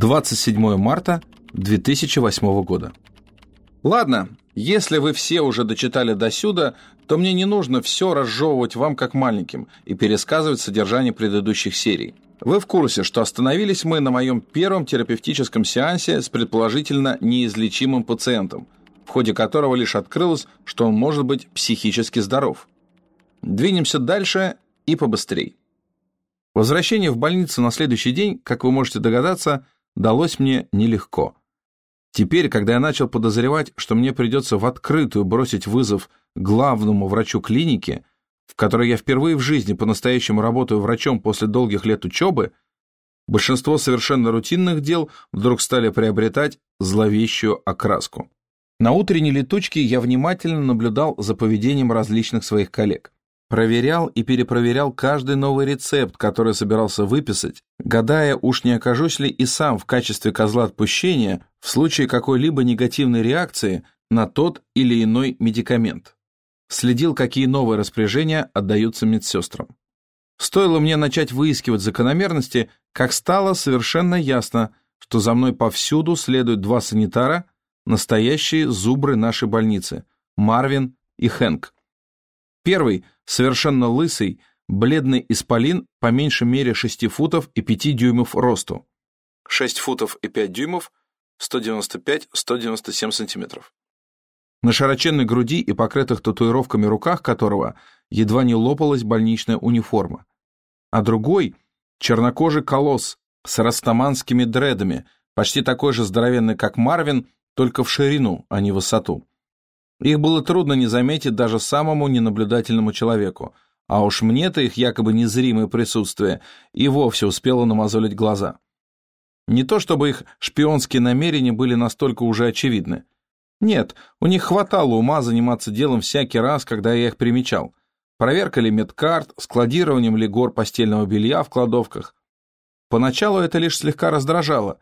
27 марта 2008 года. Ладно, если вы все уже дочитали до сюда, то мне не нужно все разжевывать вам как маленьким и пересказывать содержание предыдущих серий. Вы в курсе, что остановились мы на моем первом терапевтическом сеансе с предположительно неизлечимым пациентом, в ходе которого лишь открылось, что он может быть психически здоров. Двинемся дальше и побыстрей. Возвращение в больницу на следующий день, как вы можете догадаться, далось мне нелегко. Теперь, когда я начал подозревать, что мне придется в открытую бросить вызов главному врачу клиники, в которой я впервые в жизни по-настоящему работаю врачом после долгих лет учебы, большинство совершенно рутинных дел вдруг стали приобретать зловещую окраску. На утренней летучке я внимательно наблюдал за поведением различных своих коллег. Проверял и перепроверял каждый новый рецепт, который собирался выписать, гадая, уж не окажусь ли и сам в качестве козла отпущения в случае какой-либо негативной реакции на тот или иной медикамент. Следил, какие новые распоряжения отдаются медсестрам. Стоило мне начать выискивать закономерности, как стало совершенно ясно, что за мной повсюду следуют два санитара, настоящие зубры нашей больницы – Марвин и Хэнк. Первый – совершенно лысый, бледный исполин по меньшей мере 6 футов и 5 дюймов росту. 6 футов и 5 дюймов, 195-197 сантиметров. На широченной груди и покрытых татуировками руках которого едва не лопалась больничная униформа. А другой — чернокожий колосс с растаманскими дредами, почти такой же здоровенный, как Марвин, только в ширину, а не в высоту. Их было трудно не заметить даже самому ненаблюдательному человеку, а уж мне-то их якобы незримое присутствие и вовсе успело намазолить глаза. Не то чтобы их шпионские намерения были настолько уже очевидны. Нет, у них хватало ума заниматься делом всякий раз, когда я их примечал. Проверка ли медкарт, складированием ли гор постельного белья в кладовках. Поначалу это лишь слегка раздражало,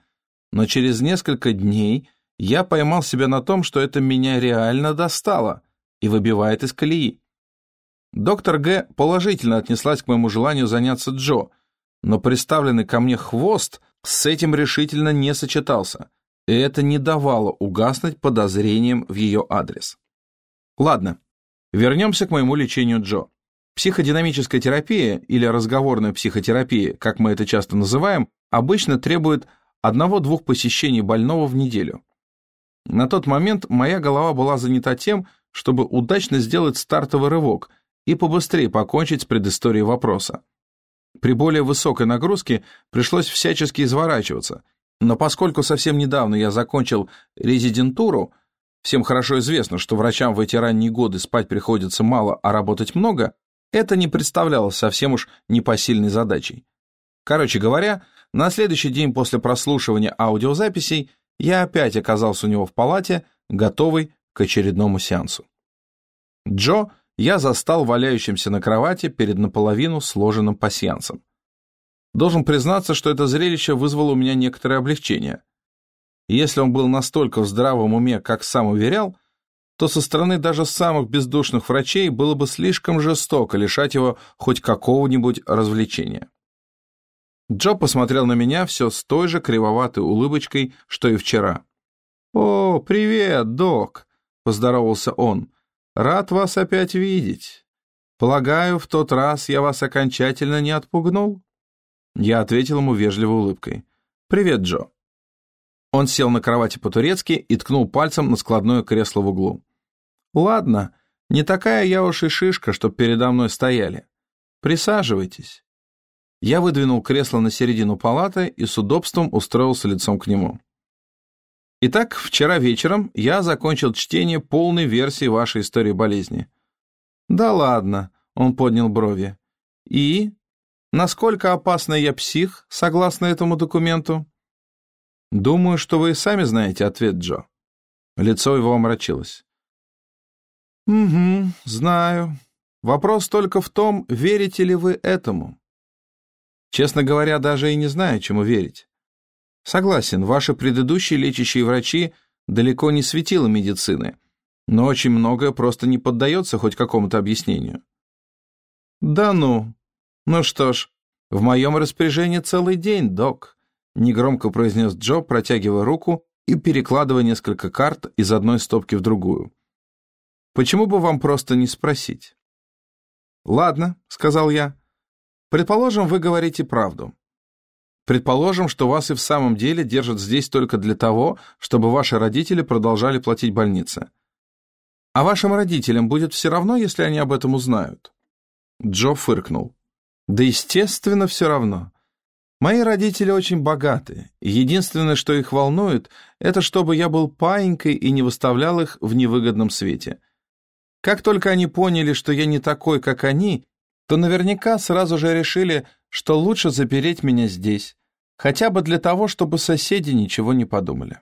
но через несколько дней я поймал себя на том, что это меня реально достало и выбивает из колеи. Доктор Г. положительно отнеслась к моему желанию заняться Джо, но представленный ко мне хвост с этим решительно не сочетался, и это не давало угаснуть подозрениям в ее адрес. Ладно, вернемся к моему лечению Джо. Психодинамическая терапия или разговорная психотерапия, как мы это часто называем, обычно требует одного-двух посещений больного в неделю. На тот момент моя голова была занята тем, чтобы удачно сделать стартовый рывок и побыстрее покончить с предысторией вопроса. При более высокой нагрузке пришлось всячески изворачиваться, но поскольку совсем недавно я закончил резидентуру, всем хорошо известно, что врачам в эти ранние годы спать приходится мало, а работать много, это не представлялось совсем уж непосильной задачей. Короче говоря, на следующий день после прослушивания аудиозаписей я опять оказался у него в палате, готовый к очередному сеансу. Джо я застал валяющимся на кровати перед наполовину сложенным пасьянсом. Должен признаться, что это зрелище вызвало у меня некоторое облегчение. Если он был настолько в здравом уме, как сам уверял, то со стороны даже самых бездушных врачей было бы слишком жестоко лишать его хоть какого-нибудь развлечения. Джо посмотрел на меня все с той же кривоватой улыбочкой, что и вчера. «О, привет, док!» — поздоровался он. «Рад вас опять видеть. Полагаю, в тот раз я вас окончательно не отпугнул?» Я ответил ему вежливой улыбкой. «Привет, Джо». Он сел на кровати по-турецки и ткнул пальцем на складное кресло в углу. «Ладно, не такая я уж и шишка, чтоб передо мной стояли. Присаживайтесь». Я выдвинул кресло на середину палаты и с удобством устроился лицом к нему. Итак, вчера вечером я закончил чтение полной версии вашей истории болезни. Да ладно, он поднял брови. И? Насколько опасный я псих, согласно этому документу? Думаю, что вы и сами знаете ответ Джо. Лицо его омрачилось. Угу, знаю. Вопрос только в том, верите ли вы этому. Честно говоря, даже и не знаю, чему верить. Согласен, ваши предыдущие лечащие врачи далеко не светило медицины, но очень многое просто не поддается хоть какому-то объяснению. Да ну. Ну что ж, в моем распоряжении целый день, док. негромко произнес Джо, протягивая руку и перекладывая несколько карт из одной стопки в другую. «Почему бы вам просто не спросить?» «Ладно», — сказал я. «Предположим, вы говорите правду. Предположим, что вас и в самом деле держат здесь только для того, чтобы ваши родители продолжали платить больнице. А вашим родителям будет все равно, если они об этом узнают?» Джо фыркнул. «Да естественно, все равно. Мои родители очень богаты, единственное, что их волнует, это чтобы я был паинькой и не выставлял их в невыгодном свете. Как только они поняли, что я не такой, как они, то наверняка сразу же решили, что лучше запереть меня здесь, хотя бы для того, чтобы соседи ничего не подумали.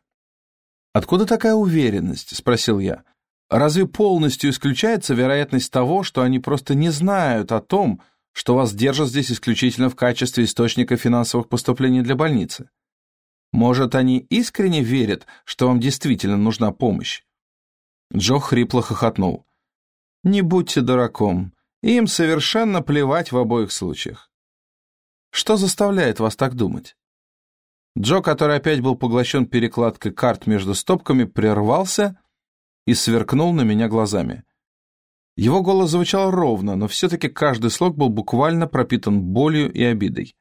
«Откуда такая уверенность?» — спросил я. «Разве полностью исключается вероятность того, что они просто не знают о том, что вас держат здесь исключительно в качестве источника финансовых поступлений для больницы? Может, они искренне верят, что вам действительно нужна помощь?» Джо хрипло хохотнул. «Не будьте дураком. Им совершенно плевать в обоих случаях. Что заставляет вас так думать?» Джо, который опять был поглощен перекладкой карт между стопками, прервался и сверкнул на меня глазами. Его голос звучал ровно, но все-таки каждый слог был буквально пропитан болью и обидой.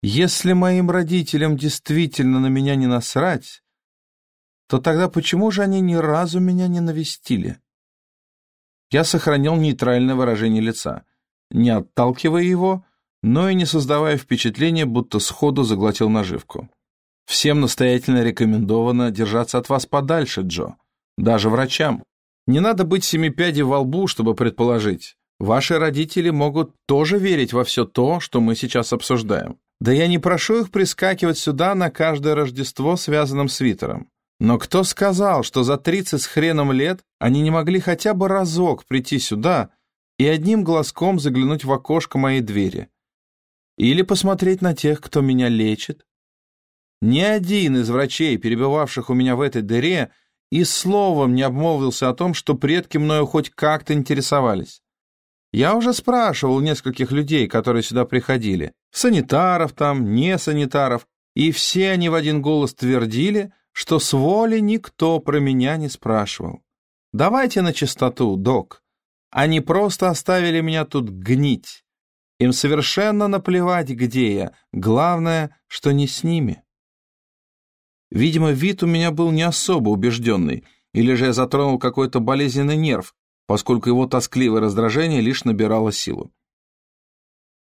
«Если моим родителям действительно на меня не насрать, то тогда почему же они ни разу меня не навестили?» Я сохранил нейтральное выражение лица, не отталкивая его, но и не создавая впечатления, будто сходу заглотил наживку. «Всем настоятельно рекомендовано держаться от вас подальше, Джо, даже врачам. Не надо быть семипядей во лбу, чтобы предположить. Ваши родители могут тоже верить во все то, что мы сейчас обсуждаем. Да я не прошу их прискакивать сюда на каждое Рождество связанным свитером. Но кто сказал, что за 30 с хреном лет они не могли хотя бы разок прийти сюда и одним глазком заглянуть в окошко моей двери? Или посмотреть на тех, кто меня лечит? Ни один из врачей, перебывавших у меня в этой дыре, и словом не обмолвился о том, что предки мною хоть как-то интересовались. Я уже спрашивал нескольких людей, которые сюда приходили, санитаров там, не санитаров, и все они в один голос твердили, что с воли никто про меня не спрашивал. Давайте на чистоту, док. Они просто оставили меня тут гнить. Им совершенно наплевать, где я. Главное, что не с ними. Видимо, вид у меня был не особо убежденный, или же я затронул какой-то болезненный нерв, поскольку его тоскливое раздражение лишь набирало силу.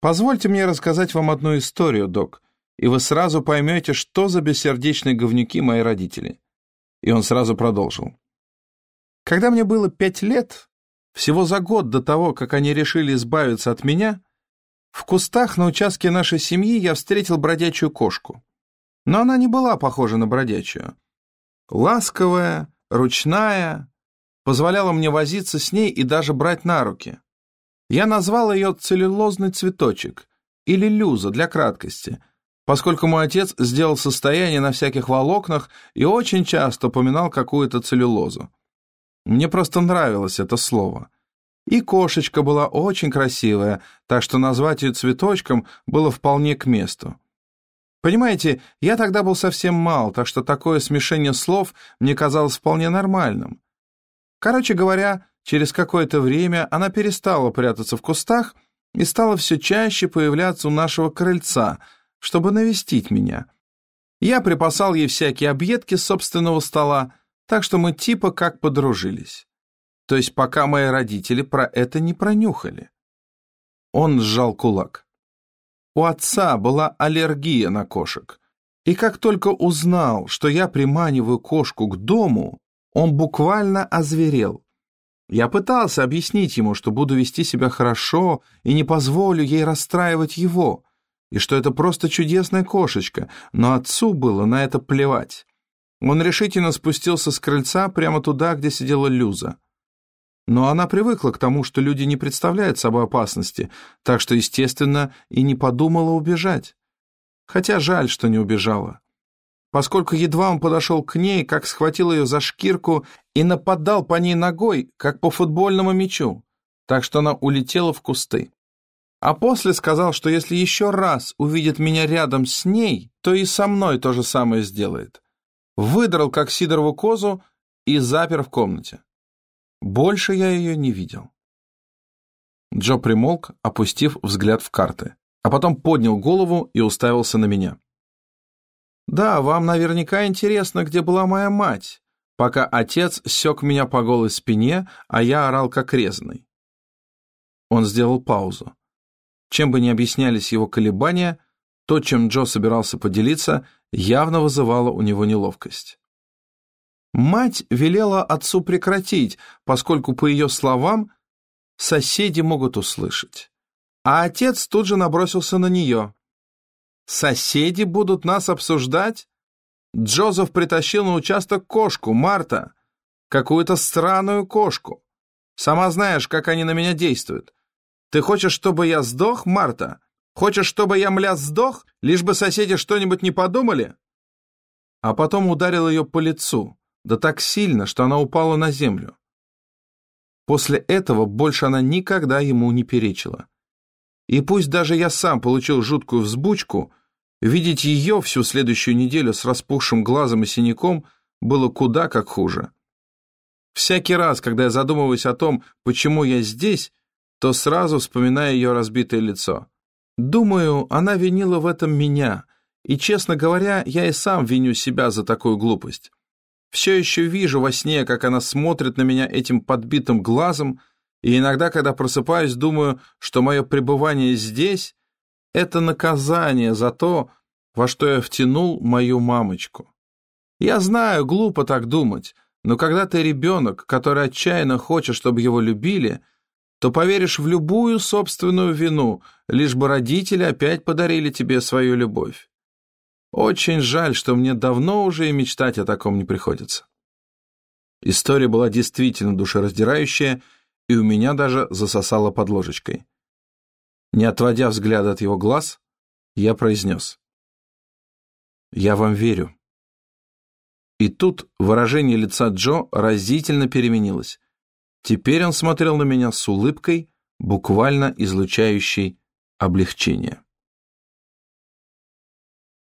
Позвольте мне рассказать вам одну историю, док, и вы сразу поймете, что за бессердечные говнюки мои родители. И он сразу продолжил. Когда мне было пять лет, всего за год до того, как они решили избавиться от меня, в кустах на участке нашей семьи я встретил бродячую кошку но она не была похожа на бродячую. Ласковая, ручная, позволяла мне возиться с ней и даже брать на руки. Я назвал ее целлюлозный цветочек, или люза для краткости, поскольку мой отец сделал состояние на всяких волокнах и очень часто упоминал какую-то целлюлозу. Мне просто нравилось это слово. И кошечка была очень красивая, так что назвать ее цветочком было вполне к месту. Понимаете, я тогда был совсем мал, так что такое смешение слов мне казалось вполне нормальным. Короче говоря, через какое-то время она перестала прятаться в кустах и стала все чаще появляться у нашего крыльца, чтобы навестить меня. Я припасал ей всякие объедки с собственного стола, так что мы типа как подружились. То есть пока мои родители про это не пронюхали. Он сжал кулак. У отца была аллергия на кошек. И как только узнал, что я приманиваю кошку к дому, он буквально озверел. Я пытался объяснить ему, что буду вести себя хорошо и не позволю ей расстраивать его, и что это просто чудесная кошечка, но отцу было на это плевать. Он решительно спустился с крыльца прямо туда, где сидела Люза. Но она привыкла к тому, что люди не представляют собой опасности, так что, естественно, и не подумала убежать. Хотя жаль, что не убежала. Поскольку едва он подошел к ней, как схватил ее за шкирку и нападал по ней ногой, как по футбольному мячу, так что она улетела в кусты. А после сказал, что если еще раз увидит меня рядом с ней, то и со мной то же самое сделает. Выдрал, как Сидорову козу, и запер в комнате. Больше я ее не видел. Джо примолк, опустив взгляд в карты, а потом поднял голову и уставился на меня. «Да, вам наверняка интересно, где была моя мать, пока отец сёк меня по голой спине, а я орал как резанный». Он сделал паузу. Чем бы ни объяснялись его колебания, то, чем Джо собирался поделиться, явно вызывало у него неловкость. Мать велела отцу прекратить, поскольку, по ее словам, соседи могут услышать. А отец тут же набросился на нее. «Соседи будут нас обсуждать?» Джозеф притащил на участок кошку, Марта. Какую-то странную кошку. Сама знаешь, как они на меня действуют. Ты хочешь, чтобы я сдох, Марта? Хочешь, чтобы я, мля, сдох, лишь бы соседи что-нибудь не подумали?» А потом ударил ее по лицу, да так сильно, что она упала на землю. После этого больше она никогда ему не перечила. И пусть даже я сам получил жуткую взбучку, видеть ее всю следующую неделю с распухшим глазом и синяком было куда как хуже. Всякий раз, когда я задумываюсь о том, почему я здесь, то сразу вспоминаю ее разбитое лицо. Думаю, она винила в этом меня, и, честно говоря, я и сам виню себя за такую глупость. Все еще вижу во сне, как она смотрит на меня этим подбитым глазом, и иногда, когда просыпаюсь, думаю, что мое пребывание здесь — это наказание за то, во что я втянул мою мамочку. Я знаю, глупо так думать, но когда ты ребенок, который отчаянно хочет, чтобы его любили, то поверишь в любую собственную вину, лишь бы родители опять подарили тебе свою любовь. Очень жаль, что мне давно уже и мечтать о таком не приходится. История была действительно душераздирающая, и у меня даже засосало под ложечкой. Не отводя взгляда от его глаз, я произнес. «Я вам верю». И тут выражение лица Джо разительно переменилось. Теперь он смотрел на меня с улыбкой, буквально излучающей облегчение.